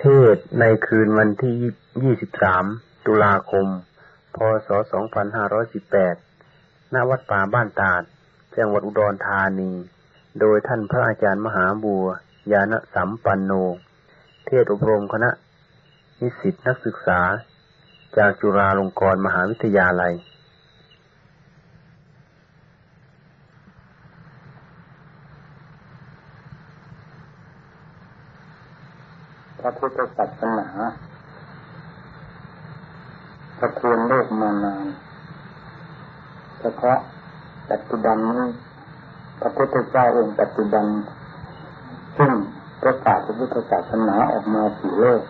เทศในคืนวันที่ 23 ตุลาคม พศ 2518 ณ วัดป่าบ้านตาด จังหวัดอุดรธานี โดยท่านพระอาจารย์มหาบัว ยานสัมปันโน เทศอบรมคณะนิสิตนักศึกษา จากจุฬาลงกรณ์มหาวิทยาลัย พระพุทธศาสนาสะเทือนโลกมานานเฉพาะปัจจุบันนี้พระพุทธเจ้าองค์ปัจจุบัน ซึ่งประกาศพระพุทธศาสนาออกมาสู่โลก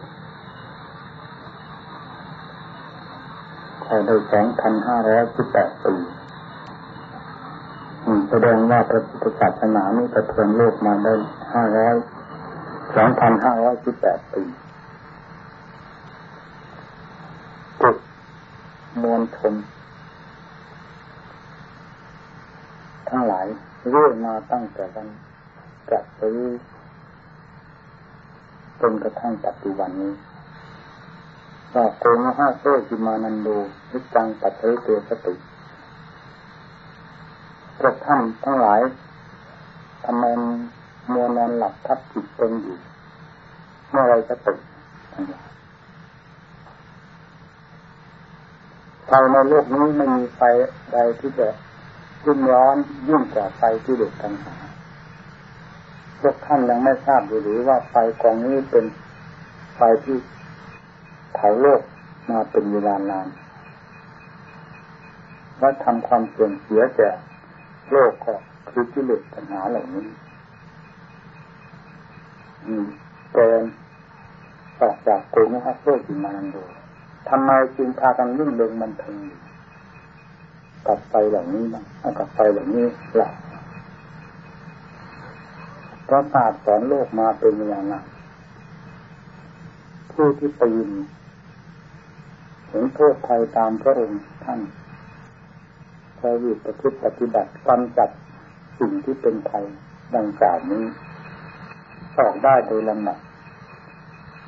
ภายในสองพันห้าร้อยสิบแปดปีแสดงว่าพระพุทธศาสนานี้กระเทือนโลกมาได้ห้าร้อย สองพันห้าร้อยสิบแปดปีจุดมวลชนทั้งหลายเรื่อยมาตั้งแต่วันจัดซื้อจนกระทั่งปัจจุบันนี้ว่าโกมห้าโซจิมานันโดวิจังปัจเจเตสติพระท่านทั้งหลายทำไม มัวนอนหลับทับจิตเป็นอยู่ เมื่อไรจะตื่นไฟในโลกนี้ไม่มีไฟใดที่จะรุ่มร้อนยิ่งกว่าไฟที่เด็กกันหาพวกท่านยังไม่ทราบหรือว่าไฟกองนี้เป็นไฟที่เผาโลกมาเป็นเวลานานว่าทำความเสื่อมเสียแก่โลกก็คือที่เด็กปัญหาเหล่านี้ เกินออกจากโกงฮัสโซจิมานันโดทำไมจึงพากันรุ่งเรืองมันเทิงกับไฟเหล่านี้บ้างกับไฟเหล่านี้หลับเพราะศาสตร์สอนโลกมาเป็นอย่างนั้นผู้ที่ปีนเห็นโทษภัยตามพระองค์ท่านพระวิประพฤติปฏิบัติกำจัดสิ่งที่เป็นภัยดังกล่าวนี้ ออกได้โดยลำดับ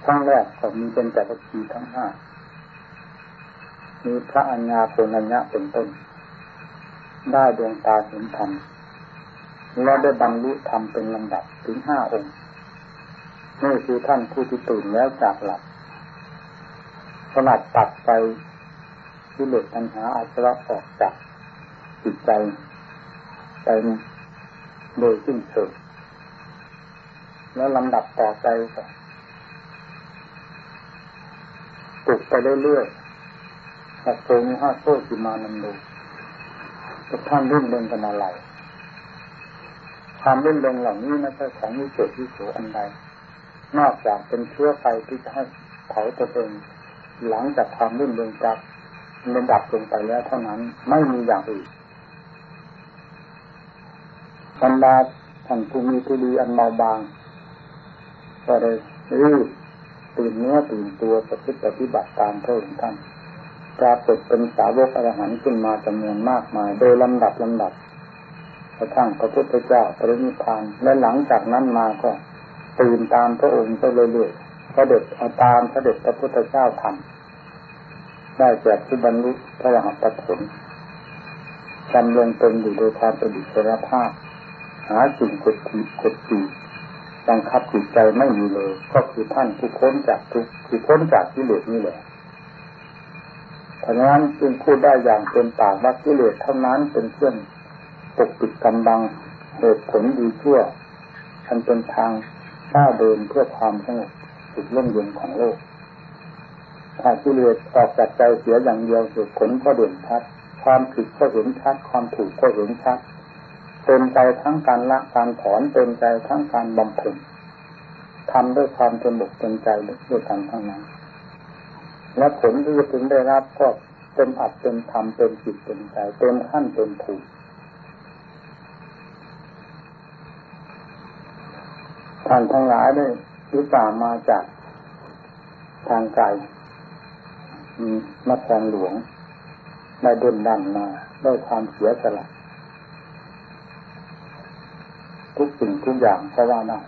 ทั้งแรกก็มีเป็นจักรคีทั้งห้ามีพระอัญญาโปนัญญะเป็นต้น ได้ดวงตาเห็นธรรมและได้บรรลุธรรมเป็นลำดับถึงห้าองค์นี่คือท่านผู้ที่ตื่นแล้วจากหลับสลัดตัดไปที่เหลือปัญหาอาจจะออกจากจิตใจไปโดยสิ้นเชิง แล้วลำดับต่อไปก็ปลุกไปเรื่อยๆหัดโตมีห้าโซ่จิมานันดทุกท่านรุ่นเริงกันอะไรความรุ่นเริงเหล่านี้ไม่ใช่ของวิเศษวิโสอันใด นอกจากเป็นเชื้อไฟที่จะให้เผาตัวเองหลังจากความรุ่นเริงจากมันดับลงไปแล้วเท่านั้นไม่มีอย่างอื่นบรรดาท่านผู้มีทุลีอันเบาบาง ก็เลยรีบตื่นเนื้อตื่นตัวประพฤติปฏิบัติตามพระองค์ท่านปรากฏเป็นสาวกอรหันต์ขึ้นมาจำนวนมากมาย โดยลำดับลำดับกระทั่งพระพุทธเจ้าปรินิพานและหลังจากนั้นมาก็ตื่นตามพระองค์ไปเรื่อยๆเสด็จเอาตามเสด็จพระพุทธเจ้าทำได้แก่ที่บรรลุพระรหัสผลจำลงเป็นอยู่โดยความประดิษฐภาพ หาสิ่งกดขีดกดขีด บังคับจิตใจไม่มีเลย ก็คือท่านผู้พ้นจากทุกคือพ้นจากกิเลสนี่แหละเพราะนั้นจึงพูดได้อย่างเต็มปากว่ากิเลสเท่านั้นเป็นเครื่องปกปิดกำบังเหตุผลดีชั่วอันเป็นทางก้าเดินเพื่อความสงบสุขร่มเย็นของโลก ถ้ากิเลสออกจากใจเสียอย่างเดียวเหตุผลก็เด่นชัด ความผิดก็เห็นชัด ความถูกก็เห็นชัด เต็มใจทั้งการละการถอนเต็มใจทั้งการบำเพ็ญทำด้วยความเต็มบกเต็มใจด้วยกันทั้งนั้น และผลที่จะถึงได้รับก็เต็มอัดเต็มทำเต็มจิตเต็มใจเต็มขั้นเต็มผูกท่านทั้งหลายได้วิจามาจากทางไกลนครหลวงได้ดินดันมาด้วยความเสียสละ ทุกสิ่งทุกอย่างเพราะว่านะ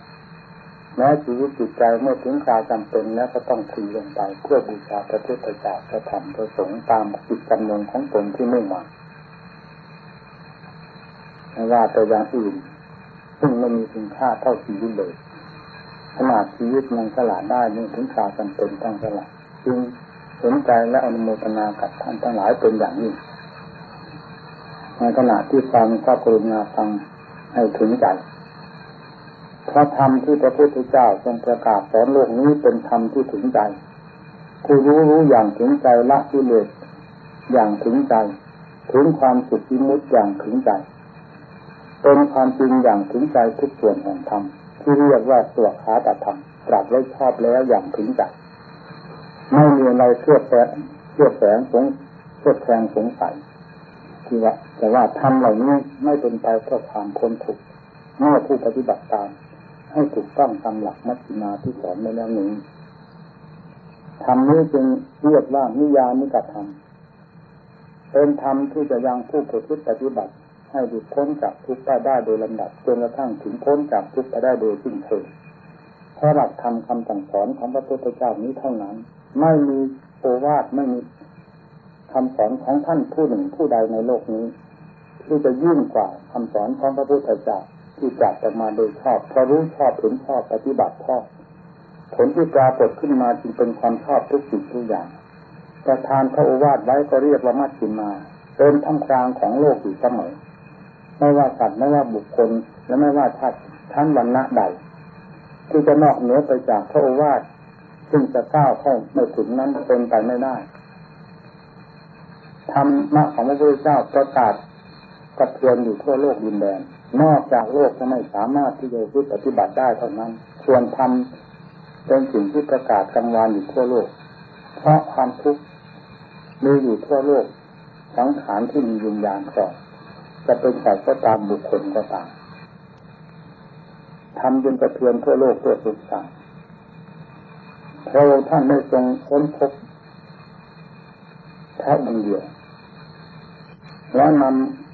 แม้ชีวิตจิตใจเมื่อถึงคราวจำเป็นแล้วก็ต้องคุยลงไปเพื่อบูชาพระพุทธเจ้าพระธรรมพระสงฆ์ตามจิตจำนงของตนที่มุ่งหวังไม่ว่าแต่อย่างอื่น ซึ่งไม่มีคุณค่าเท่าชีวิตเลยขนาดชีวิตมันสละได้นี่ถึงคราวจำเป็นต้องสละจึงสนใจและอนุโมทนากับท่านทั้งหลายเป็นอย่างยิ่งในขณะที่ฟังก็กรุณาฟังให้ถึงใจ พระธรรมที่พระพุทธเจ้าทรงประกาศสอนโลกนี้เป็นธรรมที่ถึงใจผู้รู้รู้อย่างถึงใจละกิเลสอย่างถึงใจ ถึงความสุขีิมุตอย่างถึงใจ เป็นความจริงอย่างถึงใจทุกส่วนแห่งธรรมที่เรียกว่าสวขาตธรรมตรัสไว้ชอบแล้วอย่างถึงใจไม่มีอะไรเชื่อแฝงเชื่อแฝงสงเชื่อแฝงสงสัยที่ว่าแต่ว่าทำเหล่านี้ไม่เป็นไปเพื่อความพ้นทุกเมื่อผู้ปฏิบัติตาม ให้ถูกต้องตามหลักมัชฌิมาที่สอนในแล้วนี้ธรรมนี้จึงเรียกว่านิยานิกธรรมเป็นธรรมที่จะยังผู้ประพฤติปฏิบัติ ให้หลุดพ้นจากทุกข์ไปได้โดยลำดับจนกระทั่งถึงพ้นจากทุกข์ไปได้โดยสิ้นเชิงเพราะหลักธรรมคำสั่งสอนของพระพุทธเจ้านี้เท่านั้น ไม่มีโอวาทไม่มีคำสอนของท่านผู้หนึ่งผู้ใดในโลกนี้ ที่จะยิ่งกว่าคำสอนของพระพุทธเจ้า ที่จัดออกมาโดยชอบเพราะรู้ชอบเห็นชอบปฏิบัติชอบผลที่ปรากฏขึ้นมาจึงเป็นความชอบทุกสิ่งทุกอย่างประทานพระโอวาทไว้ก็เรียกว่ามัชฌิมาเป็นท่ามกลางของโลกอยู่เสมอไม่ว่าสัตว์ไม่ว่าบุคคล และไม่ว่าชาติท่านวันณะใดที่จะนอกเหนือไปจากพระโอวาทซึ่งจะก้าวเข้าไม่ถึงนั้นเป็นไปไม่ได้ธรรมะของพระพุทธเจ้าประกาศกระเทือนอยู่ทั่วโลกดินแดน นอกจากโลกจะไม่สามารถที่จะปฏิบัติได้เท่านั้น ควรทำเป็นสิ่งที่ประกาศกลางวานอยู่ทั่วโลก เพราะความทุกข์มีอยู่ทั่วโลกสังขารที่มีวิญญาณครองจะเป็นฝ่ายก็ตามบุคคลก็ตามทำจนกระเทือนทั่วโลกทั่วสุดสังพระองค์ท่านได้ทรงค้นพบแค่องเดียวแล้วนำ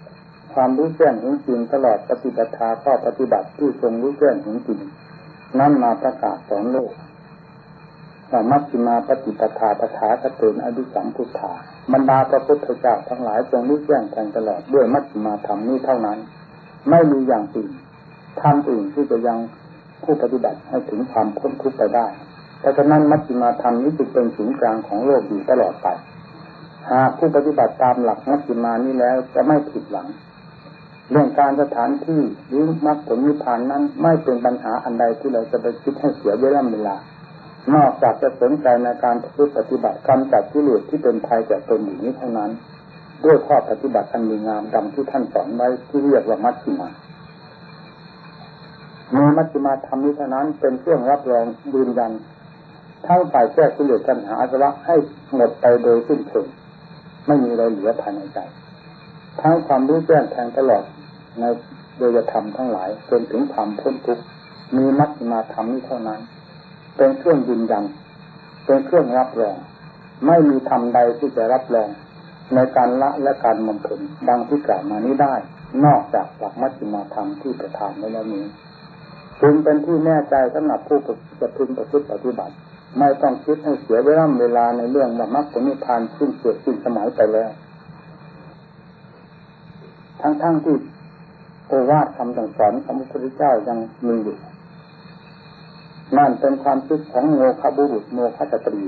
ความรู้แจ้งเห็นจริงตลอดปฏิบัติข้อปฏิบัติที่ทรงรู้แจ้งเห็นจริงนั่นมาประกาศสอนโลกว่ามัชฌิมาปฏิปทาปทาคเตนอดิสัมพุทธาบรรดาพระพุทธเจ้าทั้งหลายทรงรู้แจ้งแทงตลอดด้วยมัชฌิมาธรรมนี้เท่านั้น ไม่มีอย่างอื่นทำอื่นที่จะยังผู้ปฏิบัติให้ถึงความพ้นทุกข์ไปได้เพราะฉะนั้นมัชฌิมาธรรมนี้จึงเป็นศูนย์กลางของโลกอยู่ตลอดไปหากผู้ปฏิบัติตามหลักมัชฌิมานี้แล้วจะไม่ผิดหวัง เรื่องการสถานที่หรือมรรคผลนิพพานนั้นไม่เป็นปัญหาอันใดที่เราจะไปคิดให้เสียเวลาเวลานอกจากจะสนใจในการปฏิบัติกำจัดกิเลสที่เป็นภัยแก่ตนอยู่นี้เท่านั้น ด้วยข้อปฏิบัติอันมีงามดังที่ท่านสอนไว้ที่เรียกว่ามัชฌิมามีมัชฌิมาธรรมนี้เท่านั้นเป็นเครื่องรับรองยืนยันทั้งฝ่ายแก้กิเลสปัญหาอาสวะให้หมดไปโดยสิ้นเชิงไม่มีอะไรเหลือภายในใจทั้งความรู้แจ้งแทงตลอด ในโดยธรรมทั้งหลายจนถึงความพ้นทุกข์มีมัชฌิมาธรรมนี้เท่านั้น เป็นเครื่องยืนยันเป็นเครื่องรับรองไม่มีธรรมใดที่จะรับรองในการละและการมำเพ็ญดังที่กล่าวมานี้ได้ นอกจากหลักมัชฌิมาธรรมที่ประทานไว้แล้วนี้จึงเป็นที่แน่ใจสำหรับผู้จะพึงประพฤติปฏิบัติ ไม่ต้องคิดให้เสียเวลาเวลาในเรื่องว่ามรรคผลนิพพานขึ้นเกิดขึ้นสมัยไปแล้ว ทั้งๆทที่ โอวาทคำสั่งสอนของพระพุทธเจ้ายังมีอยู่นั่นเป็นความคิดของโมฆะบุรุษโมฆะสตรี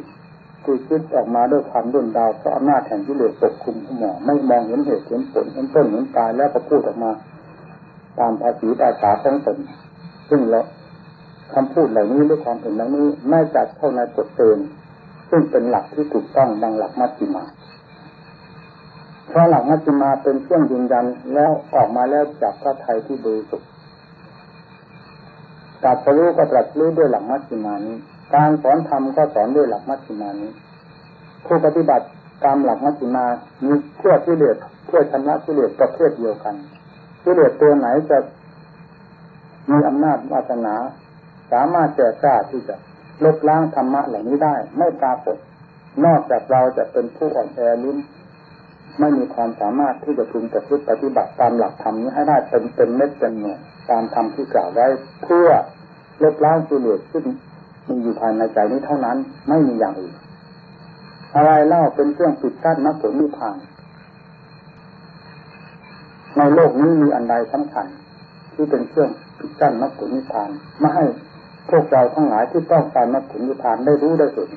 คือคิดออกมาด้วยความดุนดาวเพราะอำนาจแห่งกิเลสปกคุมหัวไม่มองเห็นเหตุเห็นผลเห็นต้นเห็นปลายแล้วก็พูดออกมา ตามภาษีตาสาของตนซึ่งเราคำพูดเหล่านี้หรือความเห็นเหล่านี้ไม่จัดเข้าในกฎเกณฑ์ซึ่งเป็นหลักที่ถูกต้องดังหลักมัชฌิมา เพราะหลักมัชฌิมาเป็นเครื่องยืนยันแล้วออกมาแล้วจากพระไทยที่บริสุทธิ์ตรัสรู้ก็ตรัสรู้ด้วยหลักมัชฌิมานี้ การสอนธรรมก็สอนด้วยหลักมัชฌิมานี้ ผู้ปฏิบัติตามหลักมัชฌิมามีเพื่อที่เลสเพื่อชนะที่เลสประเภทเดียวกันที่เลสตัวไหนจะมีอำนาจวาสนา สามารถแก่กล้าที่จะลบล้างธรรมะเหล่านี้ได้ ไม่ปรากฏนอกจากเราจะเป็นผู้อ่อนแอลิ้น ไม่มีความสามารถที่จะพึงประพฤติปฏิบัติตามหลักธรรมนี้ให้ได้เป็นเป็นเม็ดเป็นหน่วยตามธรรมที่กล่าวไว้เพื่อลบล้างกิเลสขึ้นมีอยู่ภายในใจนี้เท่านั้นไม่มีอย่างอื่นอะไรเล่าเป็นเครื่องปิดกั้นมรรคผลนิพพานในโลกนี้มีอันใดสำคัญที่เป็นเครื่องปิดกั้นมรรคผลนิพพานไม่ให้พวกเราทั้งหลายที่ต้องการมรรคผลนิพพานได้รู้ได้เห็น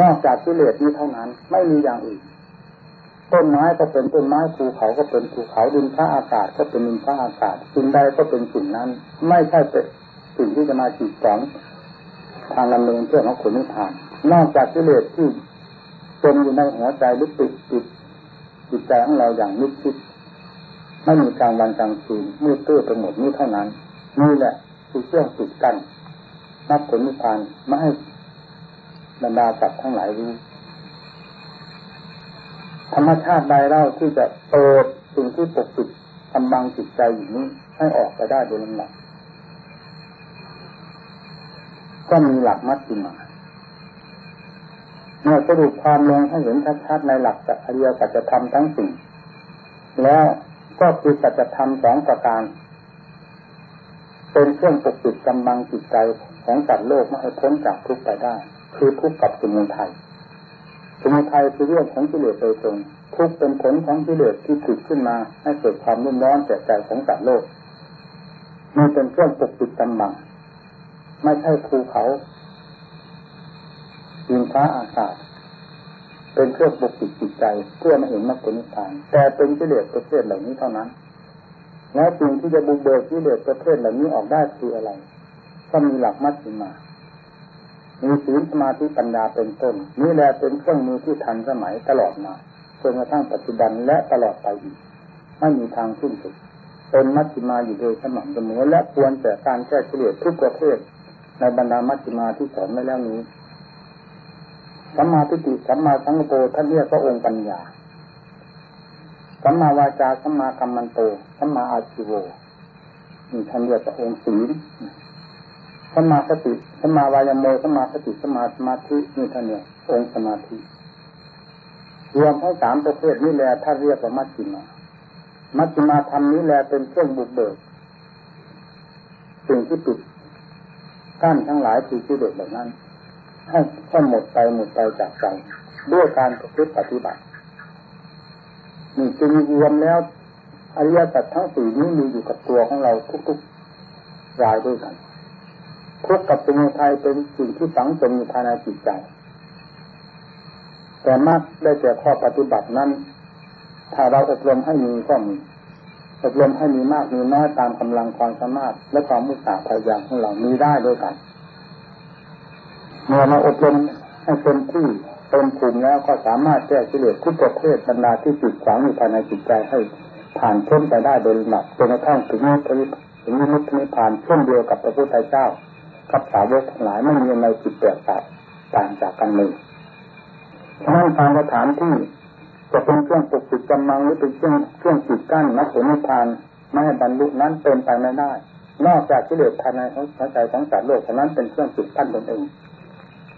นอกจากกิเลสนี้เท่านั้นไม่มีอย่างอื่น ต้นไม้ก็เป็นต้นไม้ภูเขาก็เป็นภูเขาดินฟ้าอากาศก็เป็นดินฟ้าอากาศสิ่งใดก็เป็นสิ่งนั้น ไม่ใช่เป็นสิ่งที่จะมาจีดสองทางดำเนินเพื่อของขุนนิพพาน นอกจากกิเลสที่จมอยู่ในหัวใจหรือติดติดจิตใจของเราอย่างนิดคิดไม่มีกลางวันกลางคืนมืดตื้อไปหมดนี้เท่านั้น นี่แหละคือเครื่องปิดกั้นนับผลนิพพานไม่ให้บรรดาสัตว์ทั้งหลายรู้ ธรรมชาติใดเล่าที่จะเปิดสิ่งที่ปกปิดกำบังจิตใจอยู่นี้ให้ออกไปได้โดยลำดับก็มีหลักมัดจิมาเมื่อสรุปความลงให้เห็นชัดๆในหลักจักรยสัจธรรมทั้งสี่แล้วก็คือสัจธรรมสองประการ เป็นเครื่องปกปิดกำบังจิตใจของสัตว์โลกไม่ให้พ้นจากทุกข์ไปได้ คือทุกข์กับสมุทัย สมุทัยคือเรื่องของกิเลสโดยตรงทุกเป็นผลของกิเลสที่ผิดขึ้นมาให้เกิดความรุ่มร้อนแก่ใจของสัตว์โลกมีเป็นเครื่องปกปิดกำบังไม่ใช่ภูเขาดินฟ้าอากาศเป็นเครื่องปกปิดจิตใจเพื่อไม่เห็นมรรคผลนิพพาน แต่เป็นกิเลสประเภทเหล่านี้เท่านั้น แล้วสิ่งที่จะบุกเบิกกิเลสประเภทเหล่านี้ออกได้คืออะไร ก็มีหลักมัดมา มีศีลสมาธิปัญญาเป็นต้น นี่แหละเป็นเครื่องมือที่ทันสมัยตลอดมาจนกระทั่งปัจจุบันและตลอดไปอีกไม่มีทางสิ้นสุดเป็นมัชฌิมาอยู่โดยสม่ำเสมอและควรแต่การแก้กิเลสทุกประเภท ในบรรดามัชฌิมาที่สอนไว้แล้วนี้สัมมาทิฏฐิสัมมาสังกปท่านเรียกว่าองค์ปัญญาสัมมาวาจาสัมมากัมมันโตสัมมาอาชิโวนี่ท่านเรียกว่าองค์ศีล สัมมาสติสัมมาวายโมสัมมาสติสัมมาสมาธินี่ท่านเนี่ยองค์สมาธิรวมทั้งสามประเภทนี้แหละท่าเรียกว่ามัชฌิมามัชฌิมาธรรมนี้แหละเป็นเครื่องบุกเบิกสิ่งที่ปิดกั้นทั้งหลายคือที่เด็ดแบบนั้น ให้ให้หมดไปหมดไปจากใจด้วยการประพฤติปฏิบัตินี่จึงรวมแล้วอริยสัจทั้งสี่นี้มีอยู่กับตัวของเราทุกๆรายด้วยกัน ทุกกับสมุทัยเป็นสิ่งที่ฝังจมอยู่ภายในจิตใจ แต่มากได้แต่ข้อปฏิบัตินั้น ถ้าเราอบรมให้มีก็มี อบรมให้มีมากมีน้อยตามกำลังความสามารถ และความมุ่งมั่นพยายามของเรามีได้ด้วยกัน เมื่อเราอบรมให้เต็มที่เต็มภูมิแล้วก็สามารถแก้กิเลสทุกประเภทบรรดาที่จิตขวางอยู่ภายในจิตใจให้ผ่านพ้นไปได้โดยหนักจนกระทั่งถึงนิพพานถึงนิพพานเช่นเดียวกับพระพุทธเจ้า กับสาวกทั้งหลายไม่มีอะไรผิดแปลกต่างจากกันเลยฉะนั้นทางสถานที่จะเป็นเครื่องปกปิดกำลังหรือเป็นเครื่องเครื่องจิดกั้นนักผลนิพพานไม่ให้บรรลุนั้นเป็นไปไม่ได้ นอกจากกิเลสภายในหัวใจของสัตว์โลกเท่านั้นเป็นเครื่องจิดกั้นตนเอง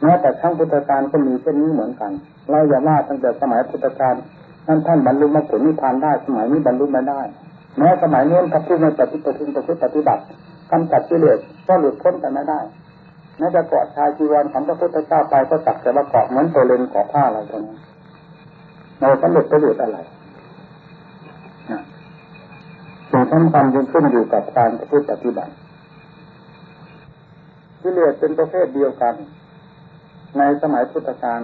แม้แต่ทั้งพุทธการก็มีเช่นนี้เหมือนกัน เราอย่าว่าตั้งแต่สมัยพุทธการนั่นท่านบรรลุมรรคผลนิพพานได้สมัยนี้บรรลุไม่ได้แม้สมัยนี้ถ้าผู้ไม่ปฏิบัติปฏิบัติ กำจัดกิเลสก็หลุดพ้นกันไม่ได้แม้จะเกาะชายจีวรของพระพุทธเจ้าไปก็ตักแต่ว่าเกาะเหมือนโซเลนเกาะผ้าอะไรตรงนี้เราสำเร็จประโยชน์อะไรสิ่งสำคัญจึงขึ้นอยู่กับการพูดปฏิบัติกิเลสเป็นประเภทเดียวกัน ในสมัยพุทธกาล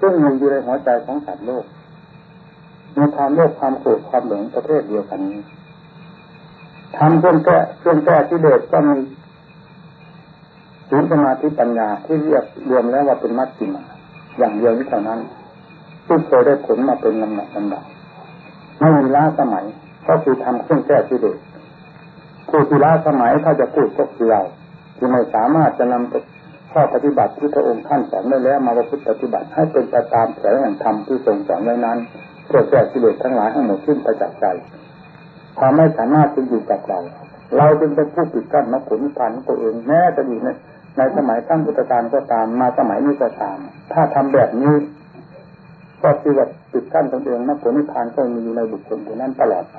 ซึ่งมีอยู่ในหัวใจของสัตว์โลกมีความโลภความโกรธความหลงประเภทเดียวกันนี้ ทำเครื่องแก้เครื่องแก้ที่เดชก็มีศีลสมาธิปัญญาที่เรียกรวมแล้วว่าเป็นมัชฌิมาอย่างเดียวนี้เท่านั้นที่เคยได้ผลมาเป็นลำดับลำดับไม่มีล้าสมัยก็คือทำเครื่องแก้ที่เดชผู้ที่ล้าสมัยถ้าจะพูดก็คือเราที่ไม่สามารถจะนำข้อปฏิบัติที่พระองค์ท่านสอนไว้แล้วมาประพฤติปฏิบัติให้เป็นไปตามแผนแห่งธรรมที่ทรงสอนไว้นั้นเพื่อแก้กิเลสทั้งหลายให้หมดสิ้นไปจากษ์ใจ ความไม่สามารถจะอยู่กับเราเราจึงเป็นผู้ปิดกั้นมรรคผลนิพพานตัวเองแม้จะอยู่ในในสมัยตั้งพุทธกาลก็ตามมาสมัยนี้ก็ตาม ถ้าทำแบบนี้ ก็คือว่าปิดกั้นตนเองมรรคผลนิพพานก็มีอยู่ในบุคคลคนนั้นตลอดไป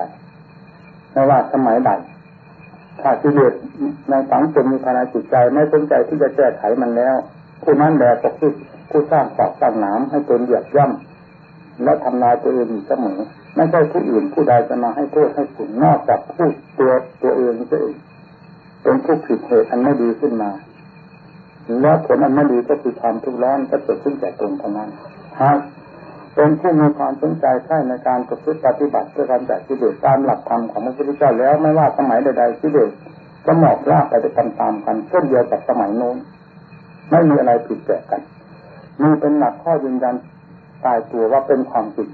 ไม่ว่าสมัยใดถ้ากิเลสในสังคมมีภายในจิตใจไม่สนใจที่จะแก้ไขมันแล้ว ผู้นั้นแหละก็คือผู้สร้างขอบสร้างหนามให้ตนเหยียบย่ำและทำลายตัวเองอยู่เสมอ ไม่ใช่ผู้อื่นผู้ใดจะมาให้โทษให้ผลนอกจากผู้ตัวตัวเองเองเป็นผู้ผิดเหตุอันไม่ดีขึ้นมา แล้วผลอันไม่ดีก็คือความทุกข์ร้อนก็เกิดขึ้นแก่ตนเท่านั้นหากเป็นผู้มีความสนใจใช่ในการประพฤติปฏิบัติเพื่อการจัดกิเลสตามหลักธรรมของพระพุทธเจ้าแล้วไม่ว่าสมัยใดๆกิเลสก็หมอบราบไปตามๆกันเช่นเดียวกับสมัยโน้นไม่มีอะไรผิดแปลกกันมีเป็นหลักข้อยืนยันตายตัวว่าเป็นความจริง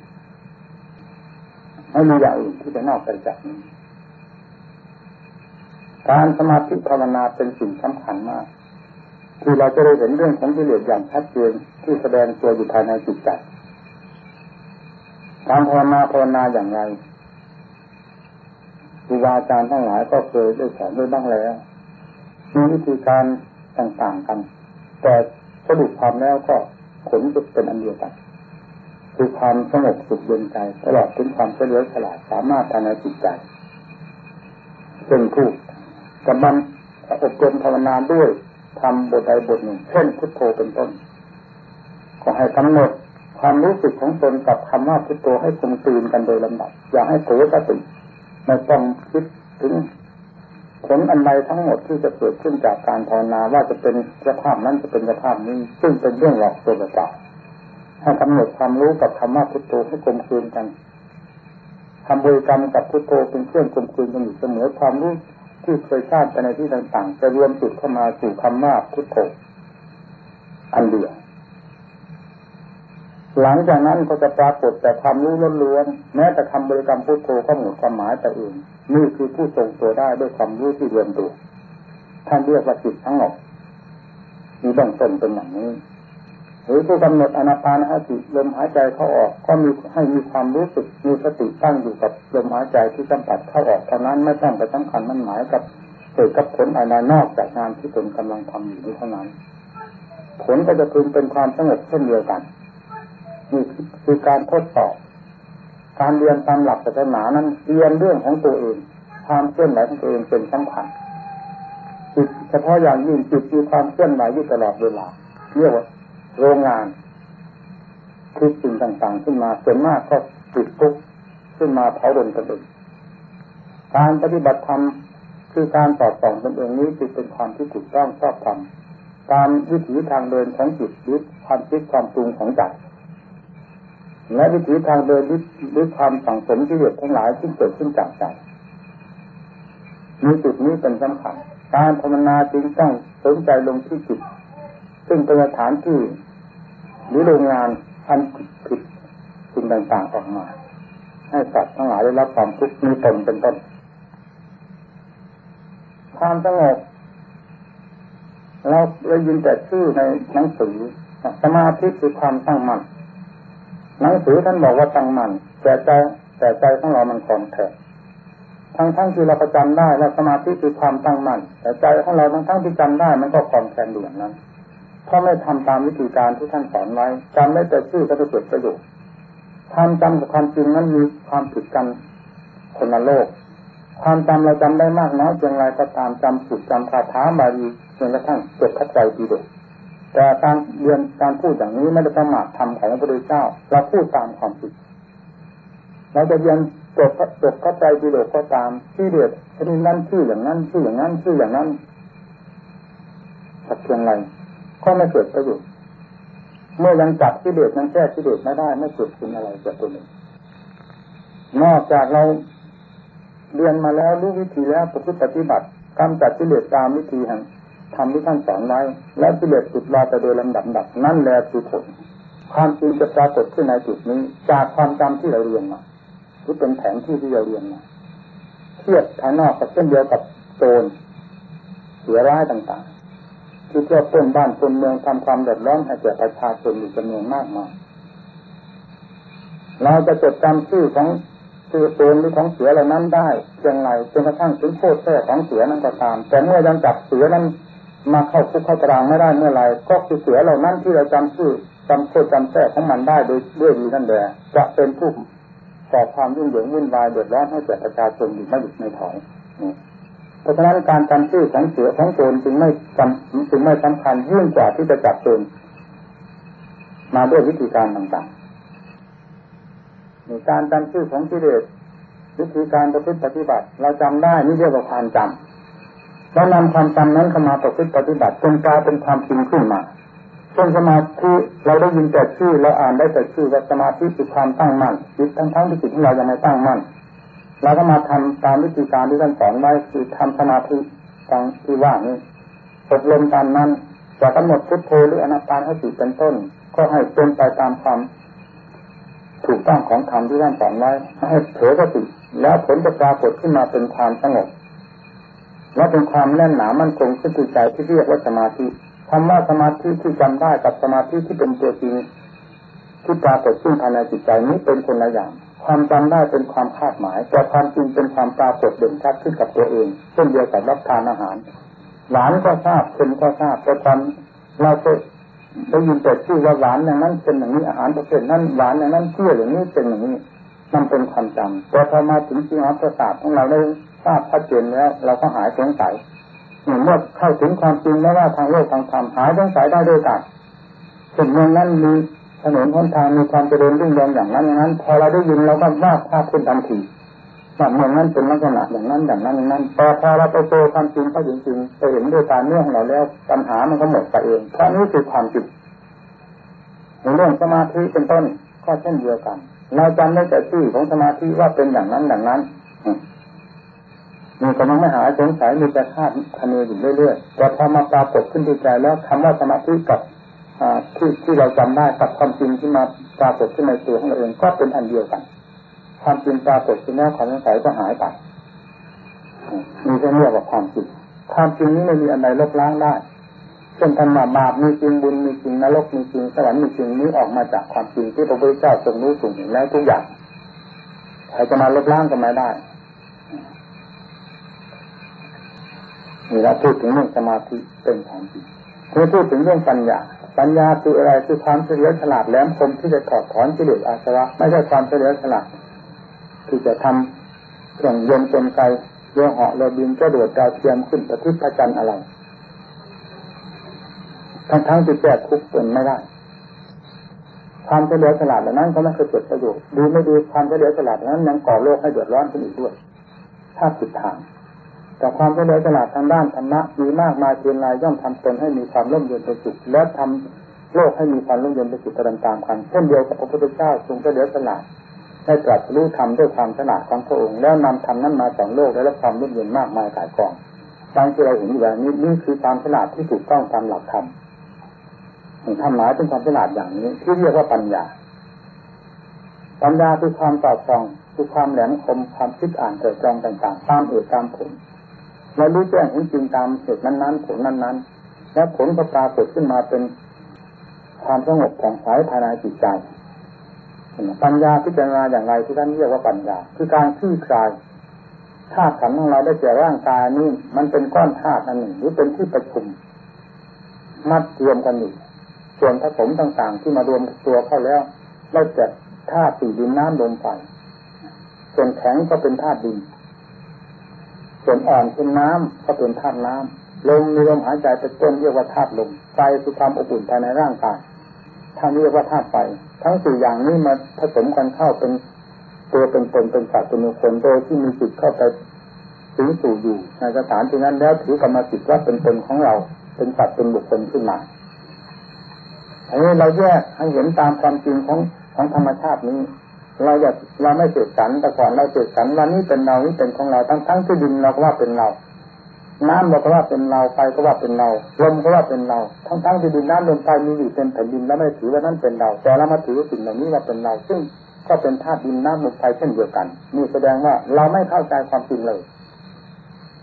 ไม่มีอย่างอื่นที่จะนอกไปจากนี้ การสมาธิภาวนาเป็นสิ่งสำคัญมากที่เราจะได้เห็นเรื่องของกิเลสอย่างชัดเจนที่แสดงตัวอยู่ภายในจิตใจการภาวนาภาวนาอย่างไรครูบาอาจารย์ทั้งหลายก็เคยได้สอนด้วยบ้างแล้วมีวิธีการต่างๆกัน แต่สรุปความแล้วก็ผลจะเป็นอันเดียวกัน คือความสงบสุขเย็นใจตลอดถึงความเฉลียวฉลาดสามารถภายในจิตใจเป็นผู้กำลังอบรมภาวนาด้วยทำบทใดบทหนึ่ง เช่นพุทโธเป็นต้น ก็ให้กำหนดความรู้สึกของตนกับคำว่าพุทโธให้คงตื่นกันโดยลำดับ อย่าให้เผลอสติไม่ต้องคิดถึงผลอันใดทั้งหมดที่จะเกิดขึ้นจากการภาวนาว่าจะเป็นสภาพนั้นจะเป็นสภาพนี้ ซึ่งเป็นเรื่องหลอกตัวเปล่า ให้กำหนดความรู้กับคำว่าพุทโธให้คงคืนกันทำบริกรรมกับพุทโธเป็นเครื่องคงคืนกันอยู่เสมอความรู้ที่เคยทราบไปในที่ต่างๆ จะรวมจุดเข้ามาสู่คำว่าพุทโธอันเดียวหลังจากนั้นก็จะปรากฏแต่ความรู้ล้วนๆแม้แต่คำบริกรรมพุทโธก็หมดความหมายแต่เองนี่คือผู้ทรงตัวได้ด้วยความรู้ที่รวมตัวท่านเรียกว่าจิตทั้งหมดมีบ้องต้นเป็นอย่างนี้ หรือผู้กำหนดอนาปานหติลมหายใจเข้าออก ก็มีให้มีความรู้สึกมีสติตั้งอยู่กับลมหายใจที่จำกัดเข้าออกเท่านั้นไม่ต้องไปสำคัญมันหมายกับเกิดกับผลอะไรนอกจากงานที่ตนกำลังทำอยู่นี้เท่านั้น ผลก็จะพึงเป็นความสงบเช่นเดียวกันนี่คือการทดสอบ การเรียนตามหลักศาสนานั้นเรียนเรื่องของตัวเองความเคลื่อนไหวของตัวเองเป็นสำคัญจิตเฉพาะอย่างยิ่งจิตมีความเคลื่อนไหวอยู่ตลอดเวลาเรียกว่า โรงงานคิดสิ่งต่างๆ ขึ้นมาส่วนมากก็จิตทุกขึ้นมาเผาดนตนเองการปฏิบัติธรรมคือการตอบสองตนเองนี้จึงเป็นความที่ถูกต้องชอบธรรมตามวิถีทางเดินของจิตยึดความคิดความปรุงของใจและวิถีทางเดินด้วยความสังสมที่เหลือทั้งหลายที่เกิดขึ้นจากใจมีจุดนี้เป็นสำคัญการภาวนาจึงต้องสนใจลงที่จิตซึ่งเป็นสถานที่ หรือโรงงานอันผิดสิ่งต่างๆออกมา ให้สัตว์ทั้งหลายได้รับความทุกข์มีตนเป็นต้นความสงบเราได้ยินแต่ชื่อในหนังสือสมาธิคือความตั้งมั่นหนังสือท่านบอกว่าตั้งมั่นแต่ใจแต่ใจของเรามันคลอนแคลทั้งทั้งที่เราประจำได้ว่าสมาธิคือความตั้งมั่นแต่ใจของเราทั้งทั้งที่จำได้มันก็คลอนแคลนอยู่อย่างนั้น เพราไม่ทำตามวิธีการที่ท่านสอนไว้จำได้แต่ชื่อก็จะเกิดประโยชน์ความจำกับความจริงนั้นมีความผิดกันคนละโลก ความจำเราจำได้มากน้อยเพียงไรก็ตามจำสุดจำคาถาบาลีจนกระทั่งเกิดเข้าใจดีเด็ดแต่การเรียนการพูดอย่างนี้ไม่ได้ประมาทธรรมของพระพุทธเจ้า เราพูดตามความจริงเราจะเรียนจบจบเข้าใจดีเด็ดก็ตามที่เด็ดชนิดนั้นชื่ออย่างนั้นชื่ออย่างนั้นชื่ออย่างนั้นสักเพียงไร ก็ไม่เกิดประโยชน์เมื่อยังจับที่เด็ดยังแก้ที่เด็ดไม่ได้ไม่เกิดขึ้นอะไรจากตัวนี้นอกจากเราเรียนมาแล้วรู้วิธีแล้วประพฤติปฏิบัติกำจัดที่เด็ดตามวิธีแห่งทำที่ท่านสอนไว้แล้วกิเลสจุดลาไปโดยลำดับดับนั่นแหละคือผลความจริงจะปรากฏขึ้นในจุดนี้ จากความจำที่เราเรียนมาหรือเป็นแผนที่ที่เราเรียนมาเทียบภายนอกกับเช่นเดียวกับโจรเสือร้ายต่าง ๆที่เที่ยวป้นบ้านป้นเมืองทำความเดือดร้อนให้แก่ประชาชนอยู่จำนวนมากมายเราจะจดจำชื่อของชื่อโจรหรือของเสือเหล่านั้นได้เพียงไรจนกระทั่งถึงโทษแท้ของเสือนั้นก็ตาม แต่เมื่อยังจับเสือนั้นมาเข้าคุกเข้าตารางไม่ได้เมื่อไรก็คือเสือเหล่านั้นที่เราจำชื่อจำโคตรจำแท้ของมันได้โดยด้วยดีนั่นแหละจะเป็นผู้ก่อความยุ่งเหยิงวุ่นวายเดือดร้อนให้แก่ประชาชนอยู่ไม่หยุดไม่ถอย ราะฉะนั้นการจำชื่อของเสือของโจรจึงไม่จำจึงไม่สำคัญยิ่งกว่าที่จะจับโจรมาด้วยวิธีการต่างๆในการจำชื่อของกิเลสวิธีการประพฤติปฏิบัติ เราจำได้นี่เรียกว่าความจำแล้วนำความจำนั้นเข้ามาประพฤติปฏิบัติจนกลายเป็นความจริงขึ้นมาเช่นสมาธิเราได้ยินแต่ชื่อเราอ่านได้แต่ชื่อว่าสมาธิคือความตั้งมั่นจิตทั้งทั้งที่จิตของเรายังไม่ตั้งมั่น เราก็มาทำตามวิธีการที่ท่านสอนไว้คือทำสมาธิฟังที่ว่านี้อบรมตามนั้นจะกำหนดพุทโธหรืออนาปานให้จิตเป็นต้น ก็ให้เป็นไปตามความถูกต้องของธรรมที่ท่านสอนไว้ให้เผยสติแล้วผลจะปรากฏขึ้นมาเป็นความสงบและเป็นความแน่นหนามั่นคงขึ้นใจที่เรียกว่าสมาธิคำว่าสมาธิที่จำได้กับสมาธิที่เป็นตัวจริงที่ปรากฏขึ้นภายในจิตใจนี้เป็นคนละอย่าง ความจำได้เป็นความคาดหมาย แต่ความจริงเป็นความปรากฏเด่นชัดขึ้นกับตัวเอง เช่นเดียวกับรับทานอาหาร หวานก็ทราบเค็มก็ทราบแต่ความเราเคยได้ยินแต่ชื่อว่าหวานอย่างนั้นเป็นอย่างนี้อาหารประเภทนั้นหวานอย่างนั้นเชื่ออย่างนี้เป็นอย่างนี้มันเป็นความจำแต่พอมาถึงจริงอัตศาสตร์ของเราได้ทราบชัดเจนแล้ว เราก็หายสงสัยเมื่อเข้าถึงความจริงแล้วว่าทางโลกทางธรรมหายสงสัยได้ด้วยกันถึงเมืองนั้นมี ถนนหนทางมีความเจริญรุ่งเรืองอย่างนั้นอย่างนั้น พอเราได้ยินเราก็ว่าภาพขึ้นทันทีว่าเมืองนั้นเป็นลักษณะอย่างนั้นอย่างนั้นอย่างนั้นแต่พอเราไปเจอความจริงก็จริงๆไปเห็นด้วยตาเนื่องเราแล้วปัญหามันก็หมดไปเองเพราะนี้คือความจริงในเรื่องสมาธิเป็นต้นก็เช่นเดียวกัน เราจำได้แต่ชื่อของสมาธิว่าเป็นอย่างนั้นอย่างนั้นมีกำลังไม่หายสงสัยมีแต่คาดคะเนอยู่เรื่อยๆแต่พอมาปรากฏขึ้นในใจแล้วคำว่าสมาธิกับ ที่ที่เราจำได้กับความจริงที่มาปรากฏขึ้นในตัวของเราเองก็เป็นอันเดียวกัน ความจริงปรากฏขึ้นแล้วความสงสัยก็หายไปมีแค่เรียกว่าความจริงความจริงนี้ไม่มีอะไรลบล้างได้เช่นธรรมะบาปมีจริงบุญมีจริงนรกมีจริงสวรรค์มีจริงนี้ออกมาจากความจริงที่พระพุทธเจ้าทรงรู้ทรงเห็นแล้วทุกอย่างใครจะมาลบล้างกันไม่ได้นี่เราพูดถึงเรื่องสมาธิเป็นของจริงเมื่อพูดถึงเรื่องปัญญา ปัญญาคืออะไรคือความเฉลียวฉลาดแหลมคมที่จะถอดถอนกิเลสอาสวะไม่ใช่ความเฉลียวฉลาดที่จะทำเครื่องยนต์กลไกเรือเหาะเรือบินกระโดดดาวเทียมขึ้นประทิศพระจันทร์อะไร ทั้งทั้งที่แก้คุกตนไม่ได้ ความเฉลียวฉลาดเหล่านั้นก็ไม่เคยเกิดประโยชน์ดูไม่ดูความเฉลียวฉลาดนั้นยังก่อโลกให้เดือดร้อนขึ้นอีกด้วย ถ้าผิดทาง แต่ความเฉลียวฉลาดทางด้านธรรมะมีมากมายเพียงไรย่อมทำตนให้มีความร่มเย็นเป็นสุขและทำโลกให้มีความร่มเย็นเป็นสุขตามตามกันเช่นเดียวกับพระพุทธเจ้าทรงเฉลียวฉลาดได้ตรัสรู้ธรรมด้วยความฉลาดของพระองค์แล้วนำธรรมนั้นมาสอนโลกได้รับความร่มเย็นมากมายกายกองดังที่เราเห็นอยู่แบบนี้นี่คือความฉลาดที่ถูกต้องตามหลักธรรมทำหมายเป็นความฉลาดอย่างนี้ที่เรียกว่าปัญญา ปัญญาคือความตอบองคือความแหลมคมความคิดอ่านเกิดจองต่างๆตามเหตุตามผล เรารู้แจ้งเห็นจริงตามเหตุนั้นๆผลนั้น ๆ และผลก็ปรากฏขึ้นมาเป็นความสงบของสายภายในจิตใจปัญญาพิจารณาอย่างไรที่ท่านเรียกว่าปัญญา คือการคลี่คลายธาตุขันธ์ของเราได้แก่ร่างกายนี้มันเป็นก้อนธาตุอันหนึ่งหรือเป็นที่ประชุมมัดรวมกันอยู่ส่วนผสมต่างๆที่มารวมตัวเข้าแล้วได้แก่ธาตุสี่ดินน้ำลมไฟส่วนแข็งก็เป็นธาตุดิน ส่วนอ่อนเป็นน้ำก็เป็นธาตุน้ำลมมีลมหายใจเป็นต้นเรียกว่าธาตุลมไฟคือความอบอุ่นภายในร่างกายท่านเรียกว่าธาตุไฟทั้งสี่อย่างนี้มาผสมกันเข้าเป็นตัวเป็นตนเป็นสัตว์เป็นบุคคลโดยที่มีจิตเข้าไปถึงสู่อยู่ในสถานที่นั้นแล้วถือกรรมจิตว่าเป็นตนของเรา เป็นสัตว์เป็นบุคคลขึ้นมาอันนี้เราแยกให้เห็นตามความจริงของของธรรมชาตินี้ เราอยากเราไม่เสกสรรแต่ก่อนเราเสกสรรวันนี้เป็นเรานี้เป็นของเราทั้งทั้งที่ดินเราก็ว่าเป็นเรา น้ำเราก็ว่าเป็นเราไฟก็ว่าเป็นเราลมก็ว่าเป็นเรา ทั้งทั้งที่ดินน้ำลมไฟมีอยู่เต็มแผ่นดินแล้วไม่ถือว่านั่นเป็นเราแต่เรามาถือสิ่งเหล่านี้ว่าเป็นเรา ซึ่งก็เป็นธาตุดินน้ำลมไฟเช่นเดียวกันนี่แสดงว่าเราไม่เข้าใจความจริงเลย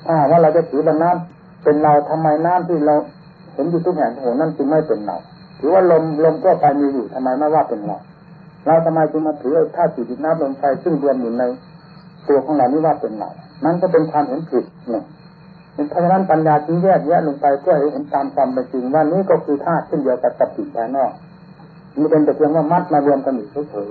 ถ้าว่าเราจะถือว่าน้ำเป็นเราทำไมน้ำที่เราเห็นอยู่ทุกแห่งโอ้นั่นจึงไม่เป็นเราถือว่าลมลมก็ไปมีอยู่ทำไมไม่ว่าเป็นเรา เราทำไมจึงมาถือธาตุสี่ดินน้ำลมไฟซึ่งรวมอยู่ในตัวของเรานี้ว่าเป็นเรานั่นก็เป็นความเห็นผิดเนี่ยเพราะฉะนั้นปัญญาจึงแยกแยะลงไปเพื่อให้เห็นตามความเป็นจริงว่านี้ก็คือธาตุเช่นเดียวกับกับจิตภายนอกมีเป็นแต่เพียงว่ามัดมารวมกันอยู่เฉย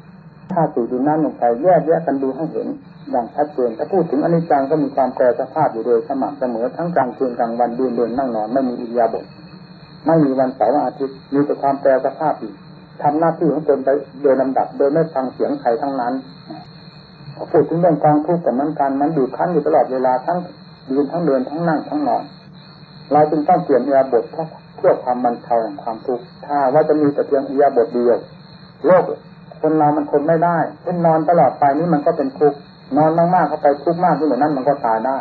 ๆธาตุสี่ดินน้ำลมไฟแยกแยะกันดูให้เห็นอย่างชัดเจนถ้าพูดถึงอนิจจังก็มีความแปรสภาพอยู่โดยสม่ำเสมอทั้งกลางคืนกลางวันเดินเดินนั่งนอนไม่มีอิยาบทไม่มีวันเสาร์อาทิตย์มีแต่ความแปรสภาพอยู่ ทำหน้าที่ของตนไปโดยลำดับ โดยไม่ฟังเสียงใครทั้งนั้นพอพูดถึงเรื่องกองทุกข์แต่มันการมันดูขั้นอยู่ตลอดเวลาทั้งยืนทั้งเดินทั้งนั่งทั้งนอน เราจึงต้องเปลี่ยนอิยาบทเพื่อความบรรเทาแห่งความทุกข์ถ้าว่าจะมีแต่เพียงอิยาบทเดียวโลกคนเรามันทนไม่ได้เช่นนอนตลอดไปนี่มันก็เป็นทุกข์นอนมากๆเข้าไปทุกข์มากที่เหมือนนั้นมันก็ตายได้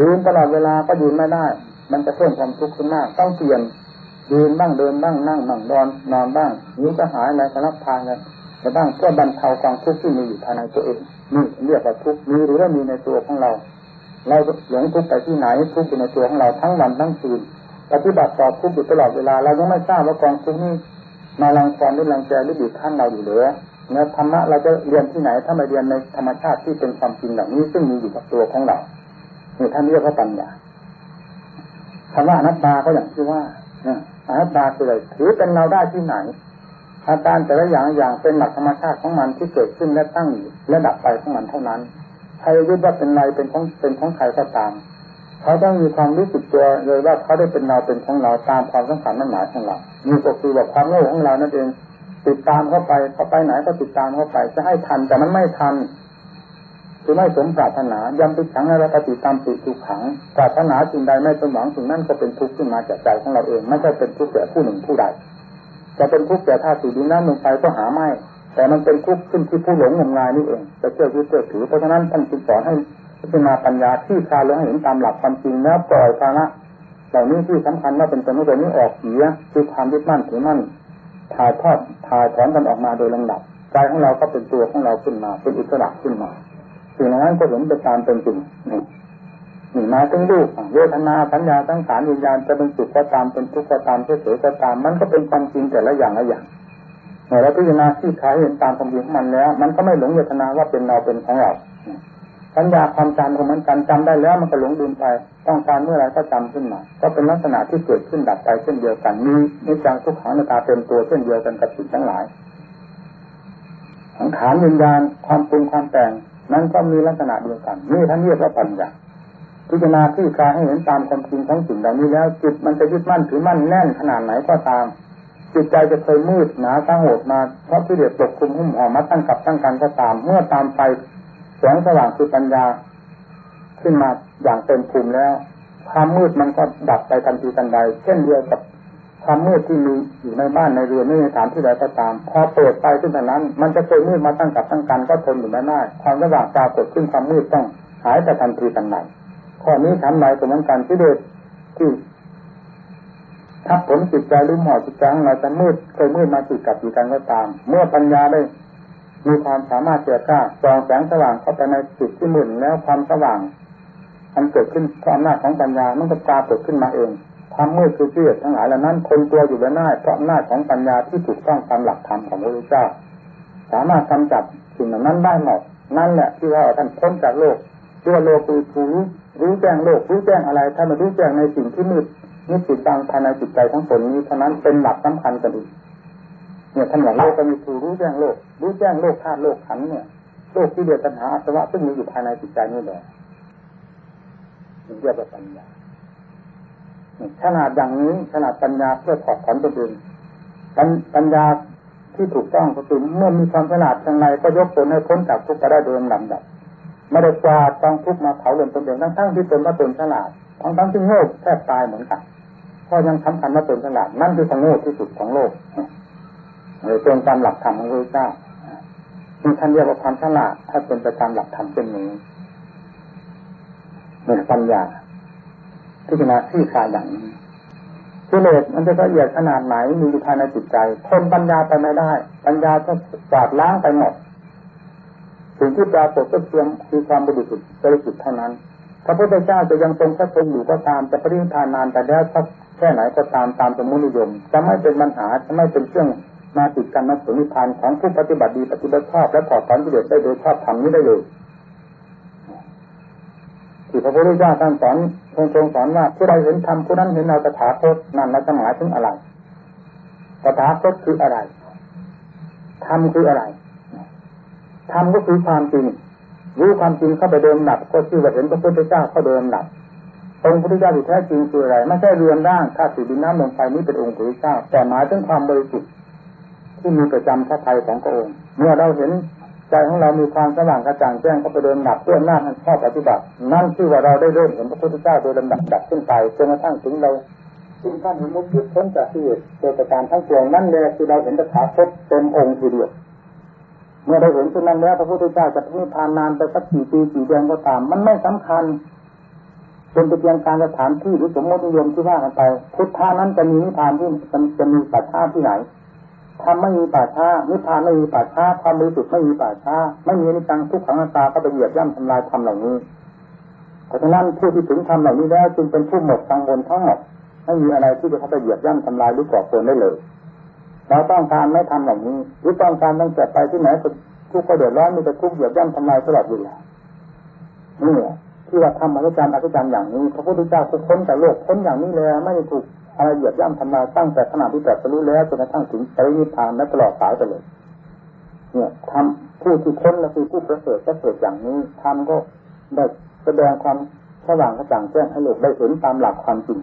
ยืนตลอดเวลาก็ยืนไม่ได้ มันจะเพิ่มความทุกข์ขึ้นมาก ต้องเปลี่ยน ยืนบ้างเดินบ้างนั่งบ้างนอนนอนบ้างนิ้วจะหายอะไรก็รับทานกันแต่บ้างเพื่อบรรเทาความทุกข์ที่มีอยู่ภายในตัวเองนี่เรียกว่าทุกข์มีหรือไม่มีในตัวของเรา เราหลงทุกข์ไปที่ไหนทุกข์อยู่ในตัวของเราทั้งวันทั้งคืนปฏิบัติต่อทุกข์อยู่ตลอดเวลาเรายังไม่ทราบว่ากองทุกข์นี้มาลังควานหรือลังแกหรือบีบคั้นเราอยู่เหลือเนื้อธรรมะเราจะเรียนที่ไหน ถ้าไม่เรียนในธรรมชาติที่เป็นความจริงแบบนี้ ซึ่งมีอยู่กับตัวของเรานี่ท่านเรียกว่าปัญญาคำว่าอนัตตาก็อย่างที่ว่า อนัตตาคืออะไรถือเป็นเราได้ที่ไหนอาการแต่ละอย่างอย่างเป็นหลักธรรมชาติของมันที่เกิดขึ้นและตั้งอยู่และดับไปของมันเท่านั้นใครยึดว่าเป็นไรเป็นของเป็นของใครก็ตามเขาต้องมีความรู้สึกตัวเลยว่าเขาได้เป็นเราเป็นของเราตามความสำคัญมั่นหมายของเรามีก็คือแบบความโง่ของเรานั่นเองติดตามเข้าไปเขาไปไหนก็ติดตามเข้าไปจะให้ทันแต่มันไม่ทัน คือไม่สมปรารถนายังติดขังในระปฏิตามติทุกขังปรารถนาสิ่งใดไม่สมหวังสิ่งนั้นก็เป็นทุกข์ขึ้นมาจากใจของเราเอง ไม่ใช่เป็นทุกข์แก่ผู้หนึ่งผู้ใดจะเป็นทุกข์แก่ธาตุสี่ดินน้ำลมไฟก็หาไม่ แต่มันเป็นทุกข์ขึ้นที่ผู้หลงงมงายนี่เองจะเชื่อยึดเชื่อถือเพราะฉะนั้นท่านจึงสอนให้พิจารณาปัญญาที่คาลงให้เห็นตามหลักความจริงแล้วปล่อยภาระเหล่านี้ที่สำคัญว่าเป็นตัวนี้ตัวนี้ออกเสียคือความยึดมั่นถือมั่นถ่ายทอดถ่ายถอนกันออกมาโดยลำดับใจของเราก็เป็นตัวของเราขึ้นมา เป็นอิสระขึ้นมา สิ่งนั้นก็เห็นไปตามเป็นจริงนี่นี่มาถึงรูปเวทนาสัญญาตั้งสารวิญญาณจะเป็นสุขก็ตามเป็นทุกข์ก็ตามเฉยๆก็ตาม มันก็เป็นความจริงแต่ละอย่างละอย่างเมื่อเราพิจารณาที่ขายเห็นตามความจริงของมันแล้ว มันก็ไม่หลงเวทนาว่าเป็นเราเป็นของเราสัญญาความจำก็เหมือนกันจำได้แล้วมันก็หลงลืมไป ต้องการเมื่อไรก็จำขึ้นมาก็เป็นลักษณะที่เกิดขึ้นดับไปเช่นเดียวกันมีนิจังทุกขังในตาเป็นตัวเช่นเดียวกันกับสิ่งทั้งหลายสังขารวิญญาณความปรุงความแต่ง นั้นก็มีลักษณะเดียวกันนี่ท่านเรียกว่าปัญญาพิจารณาที่การให้เห็นตามความจริงของสิ่งเหล่านี้แล้วจิตมันจะยึดมั่นถือมั่นแน่นขนาดไหนก็ตาม จิตใจจะเคยมืดหนาตั้งโหดมาเพราะที่เดือดตกคุมหุ้มห่อมัดตั้งกับตั้งกันก็ตาม เมื่อตามไปแสงสว่างคือปัญญา ขึ้นมาอย่างเต็มภูมิแล้วความมืดมันก็ดับไปทันทีทันใดเช่นเดียวกับ ความมืดที่มีอยู่ในบ้านในเรือนในสถานที่ใดก็ตาม พอเปิดไปขึ้นแต่นั้น มันจะเคยมืดมาตั้งกับตั้งกันก็ทนอยู่ไม่ได้ความระหว่างปรากฏขึ้นความมืดต้องหายแต่ทันทีทันใดข้อนี้ทำลายสมกันที่เด็ดที่ถ้าผลจิตใจหรือหมอจิตใจของเราจะมืดเคยมืดมาติดกับอยู่กันก็ตาม เมื่อปัญญาได้มีความสามารถเจิดกล้าส่องแสงสว่างเข้าไปในจุดที่มืดแล้วความสว่างมันเกิดขึ้นเพราะอำนาจของปัญญามันก็ปรากฏขึ้นมาเอง ความมืดคือเชื่อทั้งหลายเหล่านั้นคนตัวอยู่ในหน้าเพราะอำนาของปัญญาที่ถูกต้องตามหลักธรรมของพระพุทธเจ้า สามารถกำจัดสิ่งเหล่านั้นได้หมดนั่นแหละที่ว่าท่านพ้นจากโลกตัวโลกูทูรู้แจ้งโลกรู้แจ้งอะไรถ้ามันรู้แจ้งในสิ่งที่มืดนี่จิตบังภายในจิตใจของตนนี้เท่านั้นเป็นหลักสำคัญกันอีกเนี่ยท่านบอกโลกมีทูรู้แจ้งโลก รู้แจ้งโลกธาตุโลกขันเนี่ยโลกที่เดือดปัญหาสวะซึ่งมีอยู่ภายในจิตใจนี่แหละเรียกว่าปัญญา ขนาดอย่างนี้ขนาดปัญญาเพื่อถอดถอนตัวเองปัญญาที่ถูกต้องก็คือเมื่อมีความฉลาดอย่างไรก็ยกตนให้พ้นจากทุกข์ไปได้โดยลำดับไม่ได้กวาดต้องทุกข์มาเผาเรือนตนเองทั้งทั้งที่ตนว่าตนฉลาดทั้งทั้งที่โง่แทบตายเหมือนกันเพราะยังทำคันว่าตนฉลาดนั่นคือความโง่ที่สุดของโลกเลยเป็นตามหลักธรรมของพระเจ้าที่ท่านเรียกว่าความฉลาดถ้าเป็นไปตามหลักธรรมเช่นนี้เหมือนปัญญา พิจารณาที่คลายอย่างนี้กิเลสมันจะละเอียดขนาดไหนมีอยู่ภายในจิตใจทนปัญญาไปไม่ได้ ปัญญาต้องกวาดล้างไปหมดสิ่งที่ปรากฏก็เพียงคือความบริสุทธิ์บริสุทธิ์เท่านั้นพระพุทธเจ้าจะยังทรงพระชนอยู่ก็ตามจะปริทานนานแต่แล้วสักแค่ไหนก็ตามตามสมุนิยม จะไม่เป็นปัญหาจะไม่เป็นเครื่องมาติดกันมาสุนิพานของผู้ปฏิบัติดีปฏิบัติชอบและถอดถอนกิเลสได้โดยชอบทำนี้ได้เลยที่พระพุทธเจ้าท่านสอน ทรงทรงสอนว่าผู้ใดเห็นธรรมผู้นั้นเห็นเราตถาคตนั่นเราจะหมายถึงอะไรตถาคตคืออะไรธรรมคืออะไรธรรมก็คือความจริง รู้ความจริงเข้าไปเดินหนักก็ชื่อว่าเห็นพระพุทธเจ้าเข้าเดินหนักองค์พุทธเจ้าที่แท้จริงคืออะไรไม่ใช่เรือนร่างธาตุดินน้ำลมไฟนี้เป็นองค์พุทธเจ้าแต่หมายถึงความบริสุทธิ์ที่มีประจำพระทัยของพระองค์ เมื่อเราเห็น ใจของเรามีความสว่างกระจ่างแจ้งเข้าไปเดินหนักเพื่อหน้าท่านชอบปฏิบัติ นั่นชื่อว่าเราได้เริ่มเห็นพระพุทธเจ้าโดยลำดับดับขึ้นไปจนกระทั่งถึงเราถึงขั้นมุขพ้นจากที่โดยประการทั้งปวงนั่นเลยคือเราเห็นตถาคตเต็มองค์ทีเดียวเมื่อเราเห็นเช่นนั้นแล้วพระพุทธเจ้าจะนิพพานนานไปสักกี่ปีกี่เดือนก็ตาม มันไม่สำคัญเป็นเพียงการสถานที่หรือสมมตินิยมที่ว่ากันไปพุทธานั้นจะมีนิพพานที่จะมีปัจฉาที่ไหน ทำไม่มีป่าช้านิพพานไม่มีป่าช้าความบริสุทธิ์ไม่มีป่าช้าไม่มีนิจังทุกขังตาก็ไปเหยียบย่ำทำลายธรรมเหล่านี้เพราะฉะนั้นผู้ที่ถึงธรรมเหล่านี้แล้วจึงเป็นผู้หมดกังวลทั้งหมดไม่มีอะไรที่จะเข้าไปเหยียบย่ำทำลายหรือก่อเกินได้เลยเราต้องการไม่ทำเหล่านี้หรือต้องการต้องเกิดไปที่ไหนทุกข์ก็เดือดร้อนมีแต่ทุกข์เหยียบย่ำทำลายตลอดเวลานี่ที่ว่าทำอัศจรรย์อัศจรรย์อย่างนี้พระพุทธเจ้าพ้นจากโลกพ้นอย่างนี้แล้วไม่ถูก อะไรเหยียบย่ำทำลายตั้งแต่ขณะที่ตรัสรู้แล้วจนกระทั่งถึงปรินิพพานและตลอดสายไปเลย เนี่ยทำผู้ที่พ้นและคือผู้ประเสริฐประเสริฐอย่างนี้ทำก็ได้แสดงความสว่างกระจ่างแจ้งให้โลกได้เห็นตามหลักความจริง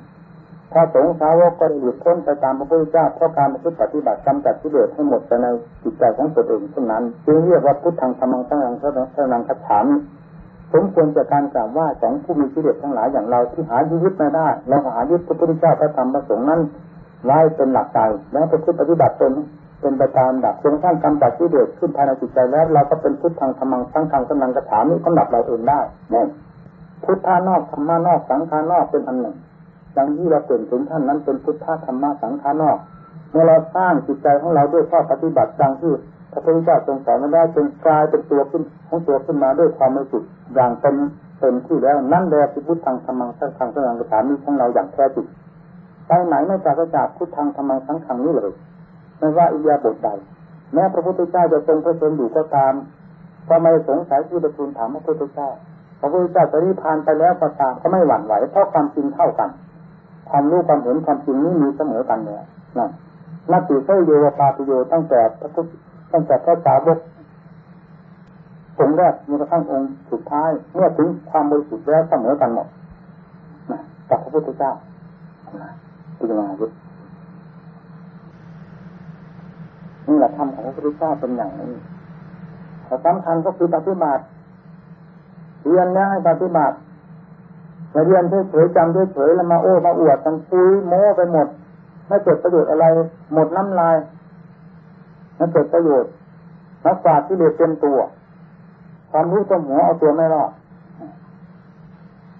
ถ้าสงฆ์สาวกก็ได้หลุดพ้นไปตามพระพุทธเจ้าเพราะการปฏิบัติกำจัดกิเลสให้หมดไปในจิตใจของตนเองเท่านั้นจึงเรียกว่าพุทธังธรรมังสังฆังพระนังคัจฉาม สมควรจะการกล่าวว่าของผู้มีกิเลสทั้งหลายอย่างเราที่หายึดไม่ได้เราหายึดพระพุทธเจ้าพระธรรมพระสงฆ์นั้นไว้เป็นหลักใจแล้วประพฤติปฏิบัติตนเป็นไปตามดับจนทั้งกำจัดกิเลสขึ้นภายในจิตใจแล้วเราก็เป็นพุทธังธรรมังสังฆังกำลังกระถามนี้กำลับเราเองได้เนี่ยพุทธานอกธรรมานอกสังขานอกเป็นอันหนึ่งดังที่เราเปลี่ยนถึงท่านนั้นเป็นพุทธธรรมะสังขานอกเมื่อเราสร้างจิตใจของเราด้วยข้อปฏิบัติดังที่ พระพุทธเจ้าทรงสอนมาได้จนกลายเป็นตัวขึ้นของตัวขึ้นมาด้วยความไม่สุดอย่างเป็นเต็มที่แล้วนั่นแหละคือพุทธังธรรมังสังฆังสังฆฐานนี้ของเราอย่างแท้จริงไปไหนไม่จากจากพุทธังธรรมังสังฆังนี้เลยไม่ว่าอิยาบทใดแม้พระพุทธเจ้าจะทรงพระชนอยู่ก็ตามก็ไม่สงสัยที่จะทูลถามพระพุทธเจ้าพระพุทธเจ้าจะนิพพานไปแล้วก็ตามก็ไม่หวั่นไหวเพราะความจริงเท่ากันความรู้ความเห็นความจริงนี้มีเสมอกันเลยนั่นนัตติเสยโยปาติโยตั้งแต่พระพุทธ ตั้งแต่พระสาวกองค์แรกมีกระทั่งองค์สุดท้าย เมื่อถึงความบริสุทธิ์แล้วเสมอกันหมดกับพระพุทธเจ้าพิจารณาดูนี่แหละธรรมของพระพุทธเจ้าเป็นอย่างนี้แต่สำคัญก็คือปฏิบัติเรียนนะให้ปฏิบัติมาเรียนเฉยๆจำเฉยๆแล้วมาโอ้มาอวดกันคุยโม้ไปหมด ไม่เกิดประโยชน์อะไร หมดน้ำลาย ไม่เกิดประโยชน์นักปราชญ์ที่เดือดเต็มตัว ความรู้ตัวหัวเอาตัวไม่รอด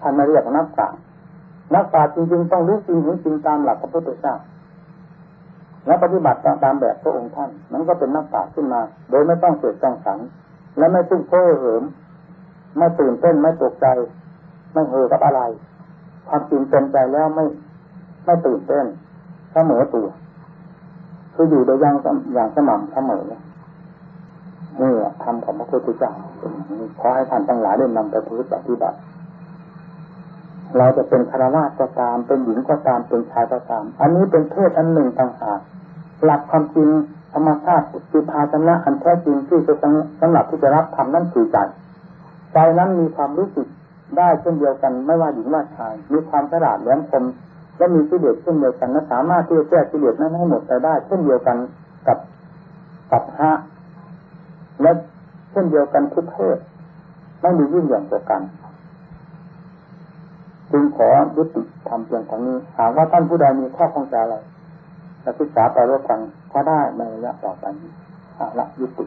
ท่านมาเรียกนักปราชญ์นักปราชญ์จริงๆต้องรู้จริงเห็นจริงตามหลักพระพุทธเจ้าและปฏิบัติตามแบบพระองค์ท่าน นั้นก็เป็นนักปราชญ์ขึ้นมา โดยไม่ต้องเกิดจังสันและไม่ตุ้งเพ้อเหิมไม่ตื่นเต้นไม่ตกใจ ไม่เฮกับอะไร ความจริงเป็นใจแล้วไม่ ไม่ตื่นเต้นเสมอตัว คืออยู่โดยยังอย่างสม่ำเสมอนี่ทำของพระพุทธเจ้าขอให้ท่านทั้งหลายได้นำไปพึ่ปฏิบัติ เราจะเป็นคารวะก็ตามเป็นหญิงก็ตามเป็นชายก็ตาม อันนี้เป็นเพศอันหนึ่งต่างหากหลักความจริงธรรมชาติคือภาชนะอันแท้จริงที่จะสำหรับที่จะรับทำนั่นคือใจใจนั้นมีความรู้สึกได้เช่นเดียวกันไม่ว่าหญิงว่าชาย มีความฉลาดแหลมคม และมีกิเลสเช่นเดียวกันและสามารถที่จะแก้กิเลสนั้นให้หมดไปได้ เช่นเดียวกันกับปัจหะและเช่นเดียวกันทุกเพศไม่มียิ่งอย่างต่ากันจึงขอยุติทำเพียงเท่นี้หากว่าท่านผู้ใดมีข้อข้องใจอะไรจะศึกษาไปร่วมกันก็ได้ในระยะต่อไปนี้ละยุติ